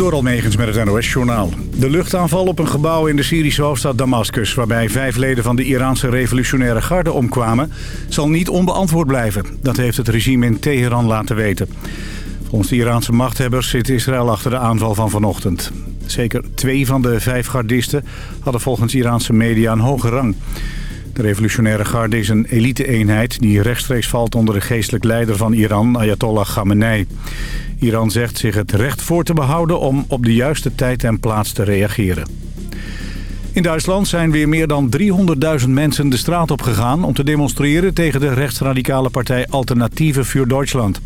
Door Almegens met het NOS-journaal. De luchtaanval op een gebouw in de Syrische hoofdstad Damascus... waarbij vijf leden van de Iraanse revolutionaire garde omkwamen... zal niet onbeantwoord blijven. Dat heeft het regime in Teheran laten weten. Volgens de Iraanse machthebbers zit Israël achter de aanval van vanochtend. Zeker twee van de vijf gardisten hadden volgens Iraanse media een hoge rang. De revolutionaire garde is een elite-eenheid die rechtstreeks valt onder de geestelijk leider van Iran, Ayatollah Khamenei. Iran zegt zich het recht voor te behouden om op de juiste tijd en plaats te reageren. In Duitsland zijn weer meer dan 300.000 mensen de straat op gegaan om te demonstreren tegen de rechtsradicale partij Alternatieve voor Duitsland.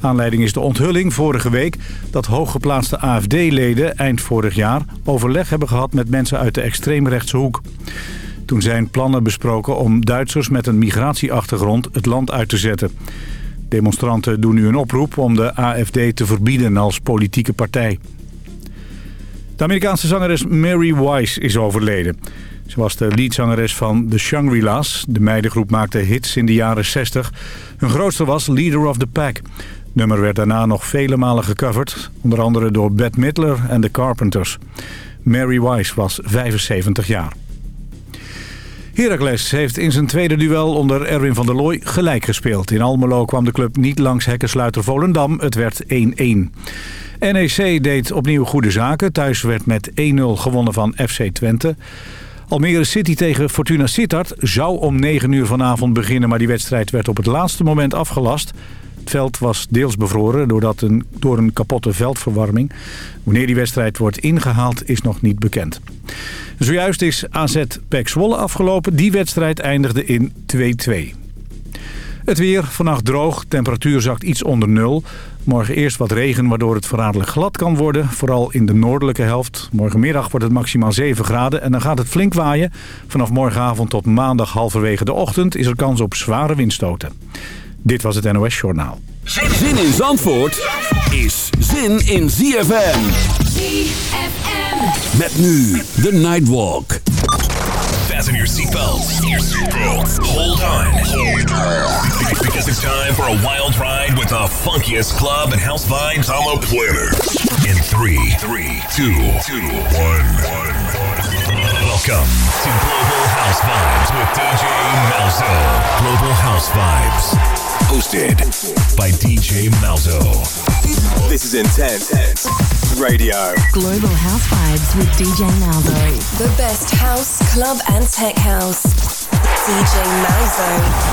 Aanleiding is de onthulling vorige week dat hooggeplaatste AFD-leden eind vorig jaar overleg hebben gehad met mensen uit de extreemrechtse hoek. Toen zijn plannen besproken om Duitsers met een migratieachtergrond het land uit te zetten. Demonstranten doen nu een oproep om de AFD te verbieden als politieke partij. De Amerikaanse zangeres Mary Wise is overleden. Ze was de leadzangeres van The Shangri-La's. De meidengroep maakte hits in de jaren 60. Hun grootste was Leader of the Pack. Het nummer werd daarna nog vele malen gecoverd. Onder andere door Bette Midler en The Carpenters. Mary Wise was 75 jaar. Heracles heeft in zijn tweede duel onder Erwin van der Looy gelijk gespeeld. In Almelo kwam de club niet langs hekkensluiter Volendam. Het werd 1-1. NEC deed opnieuw goede zaken. Thuis werd met 1-0 gewonnen van FC Twente. Almere City tegen Fortuna Sittard zou om 9 uur vanavond beginnen... maar die wedstrijd werd op het laatste moment afgelast. Het veld was deels bevroren doordat een, door een kapotte veldverwarming. Wanneer die wedstrijd wordt ingehaald is nog niet bekend. Zojuist is AZ Pek Zwolle afgelopen. Die wedstrijd eindigde in 2-2. Het weer, vannacht droog, temperatuur zakt iets onder nul. Morgen eerst wat regen, waardoor het verraderlijk glad kan worden. Vooral in de noordelijke helft. Morgenmiddag wordt het maximaal 7 graden en dan gaat het flink waaien. Vanaf morgenavond tot maandag halverwege de ochtend is er kans op zware windstoten. Dit was het NOS Journaal. Zin in Zandvoort is zin in ZFM. ZFM. Met nu The Nightwalk. Fasten your seatbelts. Hold on. Because it's time for a wild ride with the funkiest club and house vibes on the planet. In three, three, two, two, one, one. Welcome to Global House Vibes with DJ Malzo. Global House Vibes. Hosted by DJ Malzo. This is Intense Radio. Global House Vibes with DJ Malzo. The best house, club, and tech house. DJ Malzo.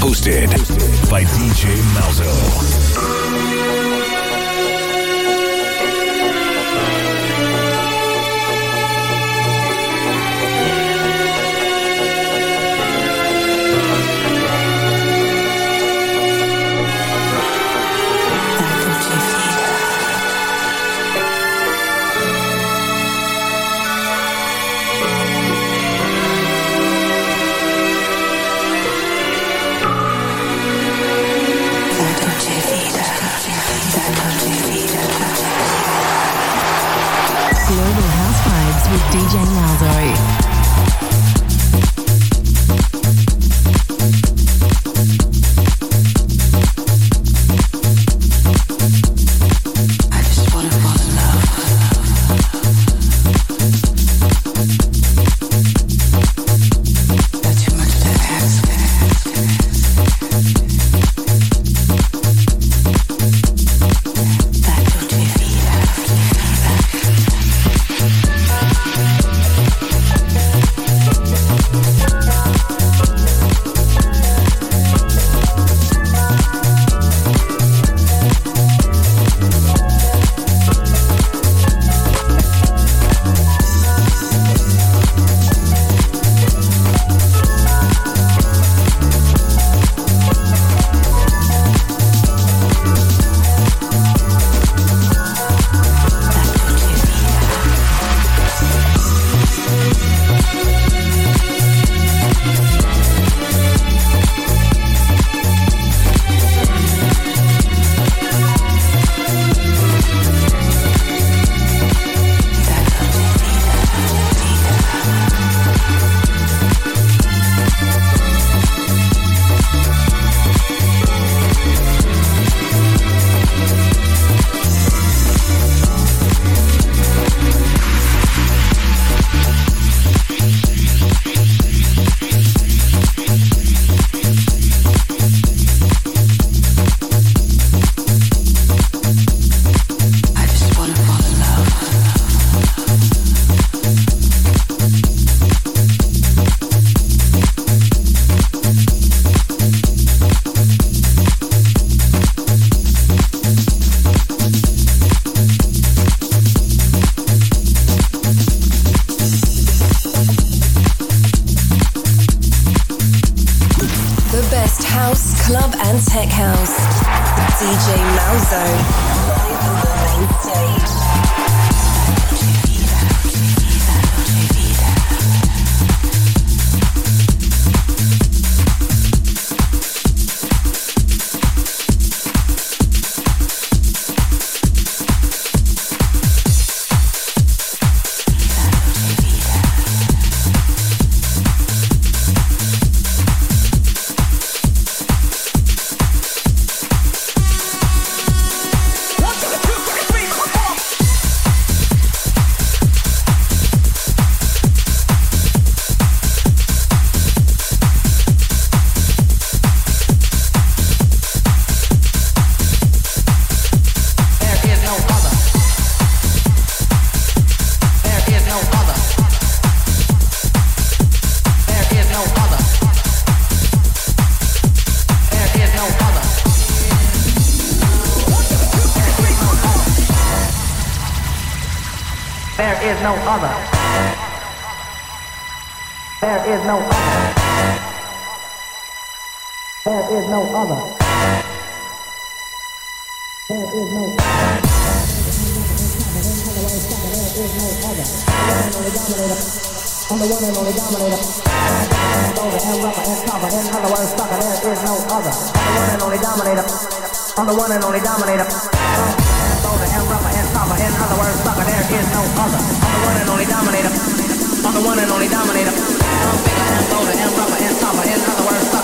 Hosted by DJ Malzo. There is no other. There is no other. There is no other. There is no other. I'm the one and only dominator. Over and rubber and cover. In other words, sucker, there is no other. I'm the one and only dominator. I'm the one and only dominator. In other words, there is no other. I'm the one and only dominator. I'm the one and only dominator. I'm bigger and bolder and rubber and cover. In other words,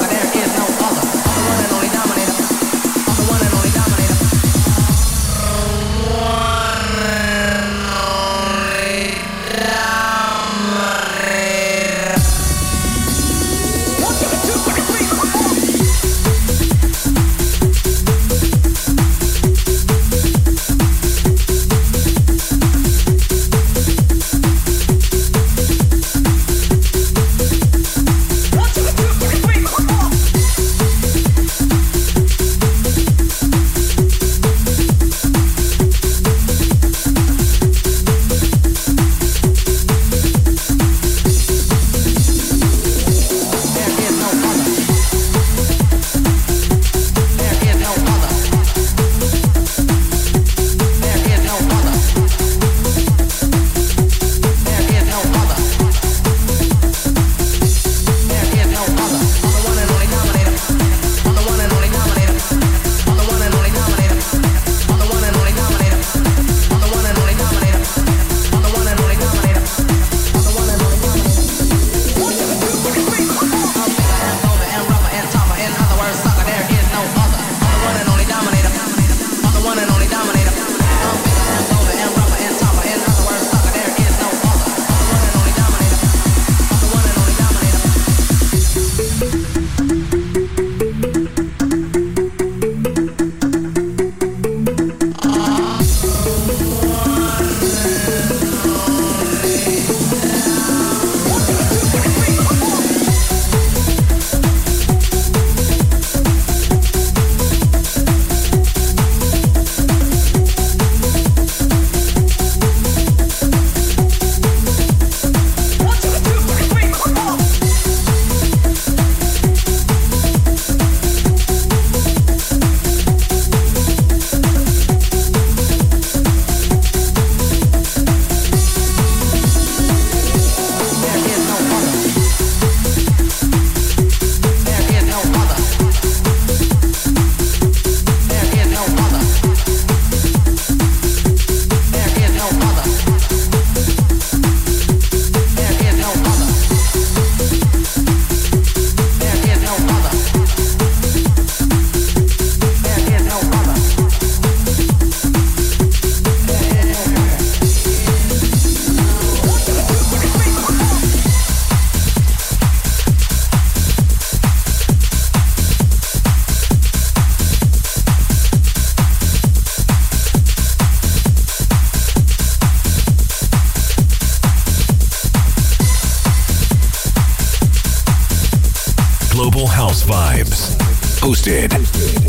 Vibes. Hosted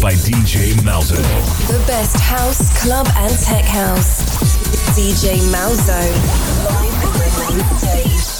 by DJ Malzo. The best house, club, and tech house. DJ Malzo. Live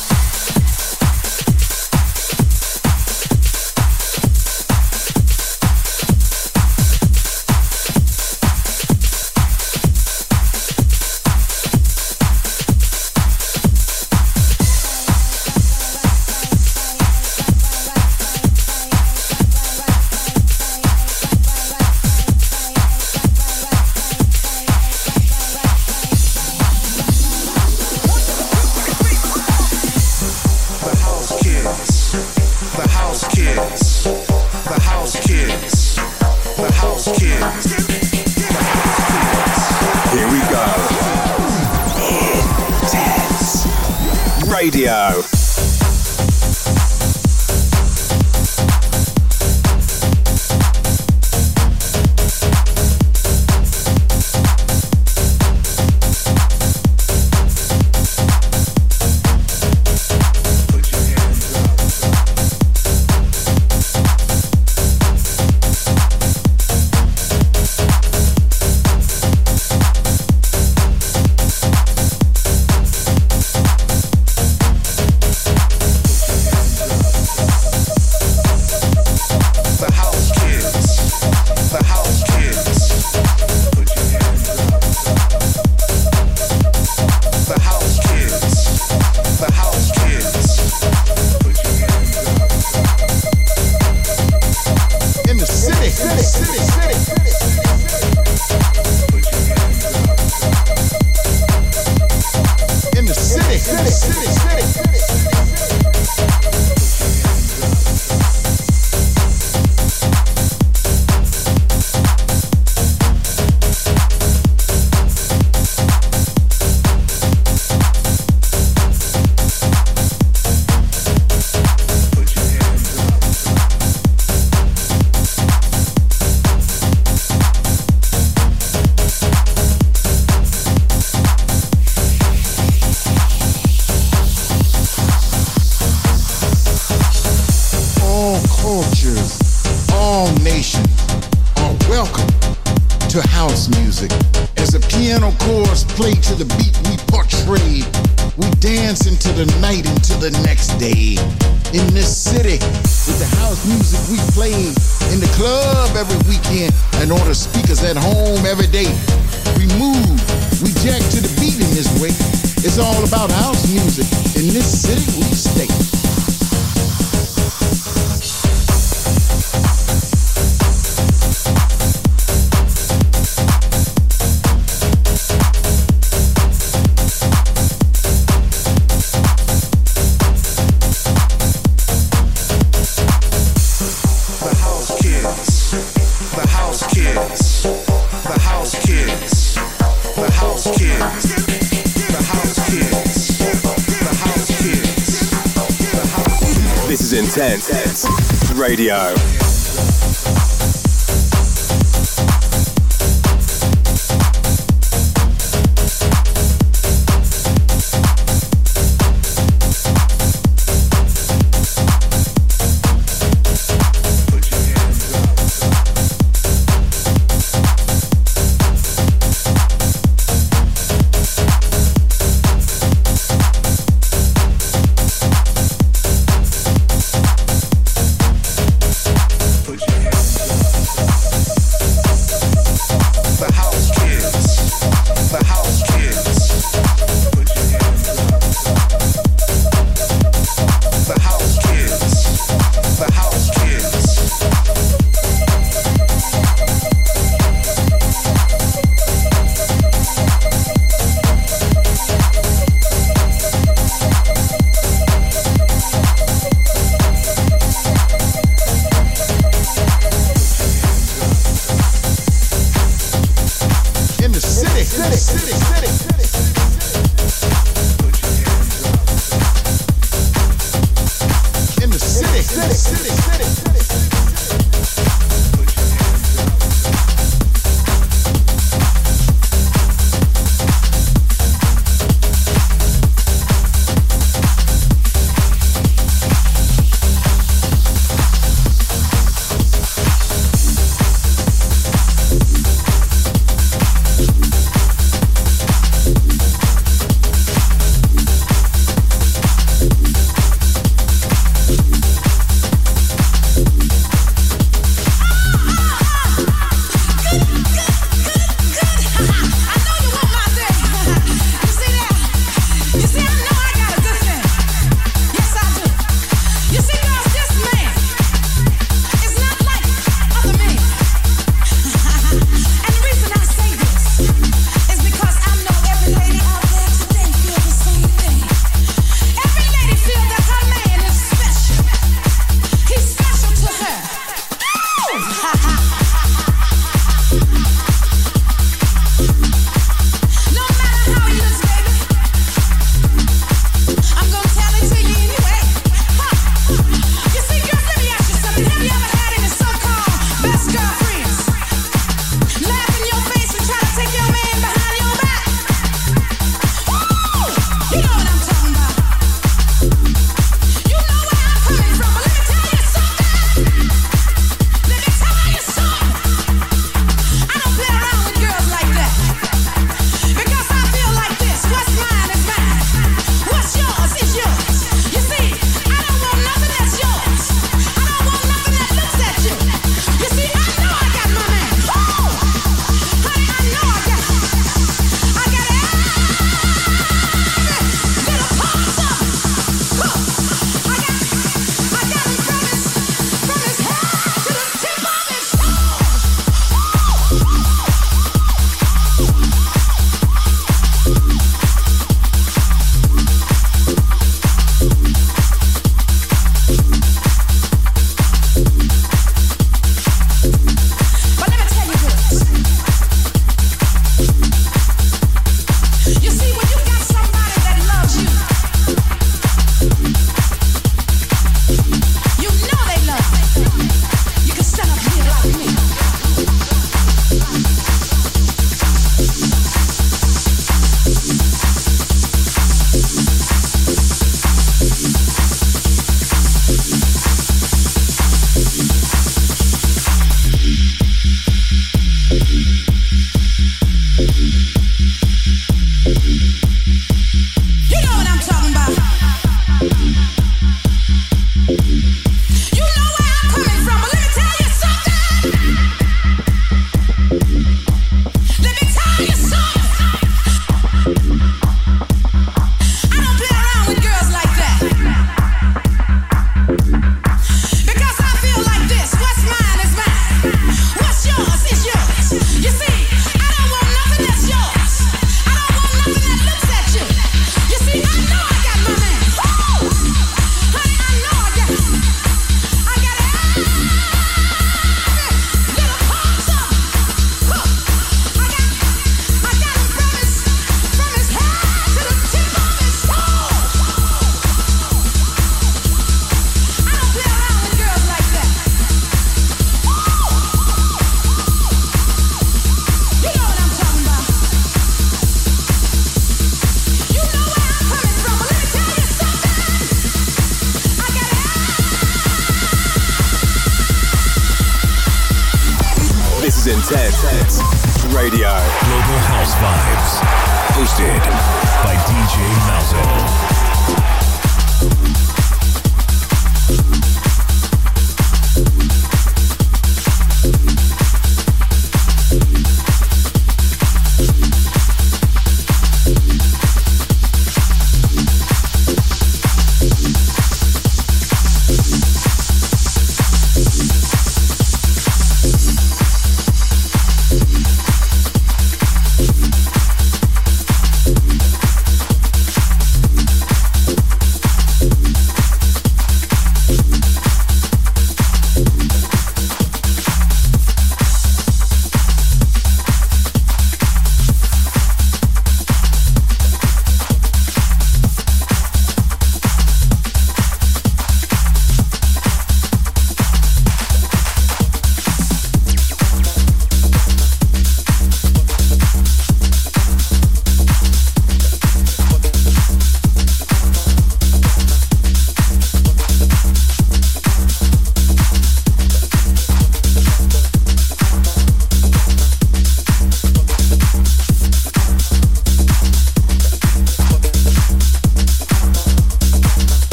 city. City.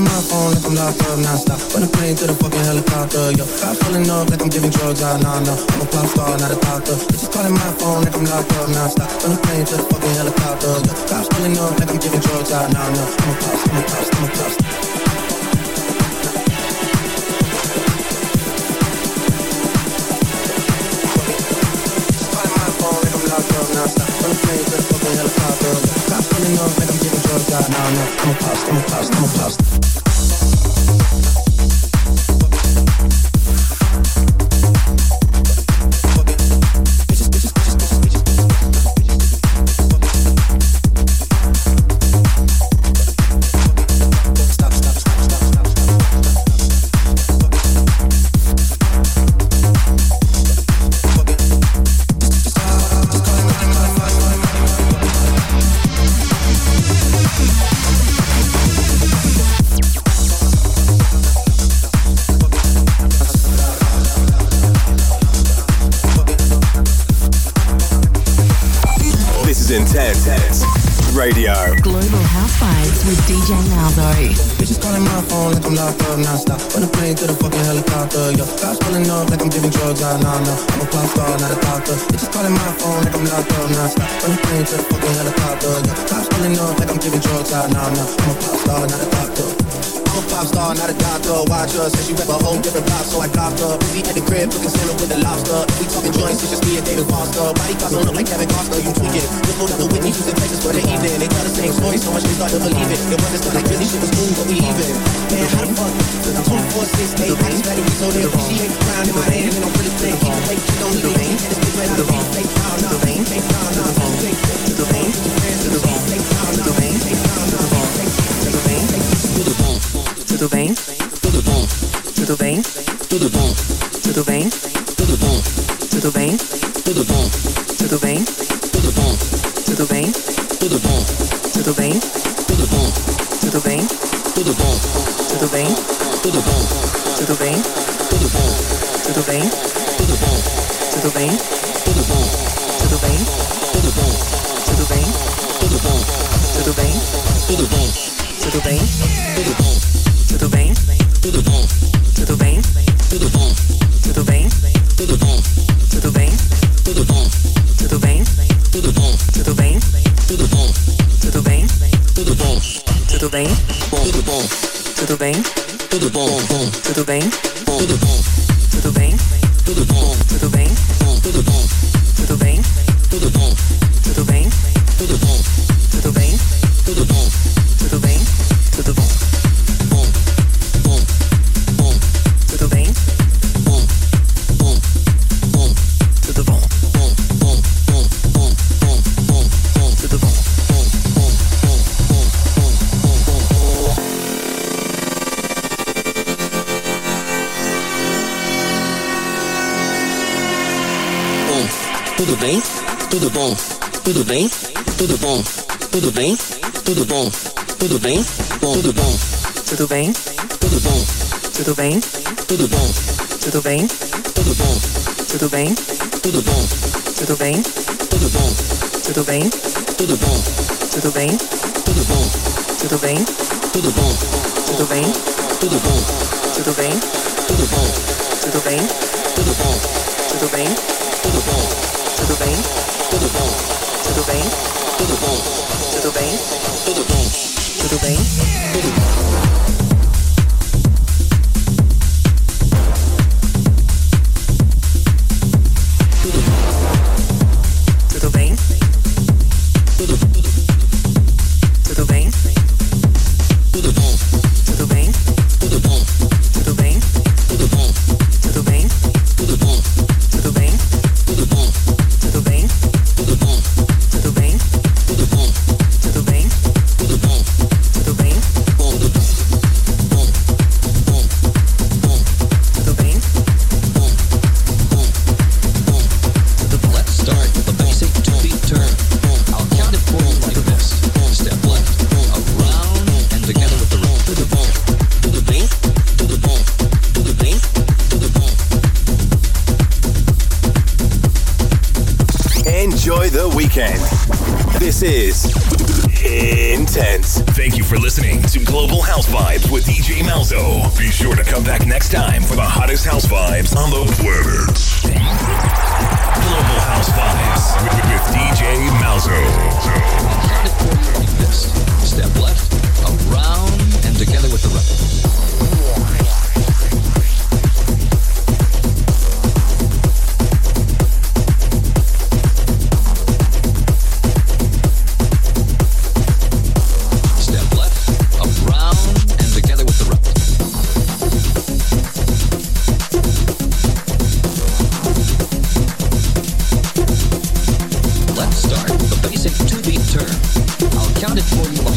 Calling my phone like I'm locked up non-stop When I'm playing to the fucking helicopter Yo, cops pulling up like I'm giving drugs out, nah, nah. I'm a pop star, not a doctor. Bitches calling my phone like I'm locked up non-stop When I'm playing to the fucking helicopter Yo, cops pulling up like I'm giving drugs out, nah, nah. I'm a pop, I'm a pop, I'm a past, no past, no past, past. Cost look like Kevin Costner, you tweaking. Just pulled out the Whitney, Houston, Texas for the evening. They tell the same story, so much they start to believe it. It wasn't like really shit was cool, but we even. Man, how the fuck? 24, 6, 8, I just so they appreciate the crown in my hand, and I'm really playing. Keep the fake, don't need it. And it's big right out of beat, fake fake, fake pound, nah, fake, fake, to the vein, to the vein, to the vein, fake pound, nah, fake, fake pound, nah, fake, fake, to the vein, to the bone, to the vein, to the bone, to the vein, to the bone, to the vein, Tudo bem? Tudo bom? Tudo bem? Tudo bom? Tudo bem? Tudo bom? Tudo bem? Tudo bom? Tudo bem? Tudo bom? Tudo bem? Tudo bom? Tudo bem? Tudo bom? Tudo bem? Tudo bom? Counted for you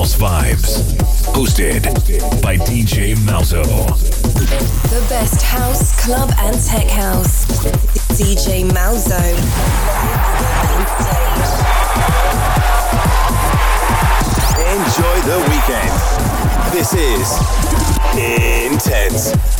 House Vibes. Hosted by DJ Malzo. The best house, club, and tech house. DJ Malzo. Enjoy the weekend. This is Intense.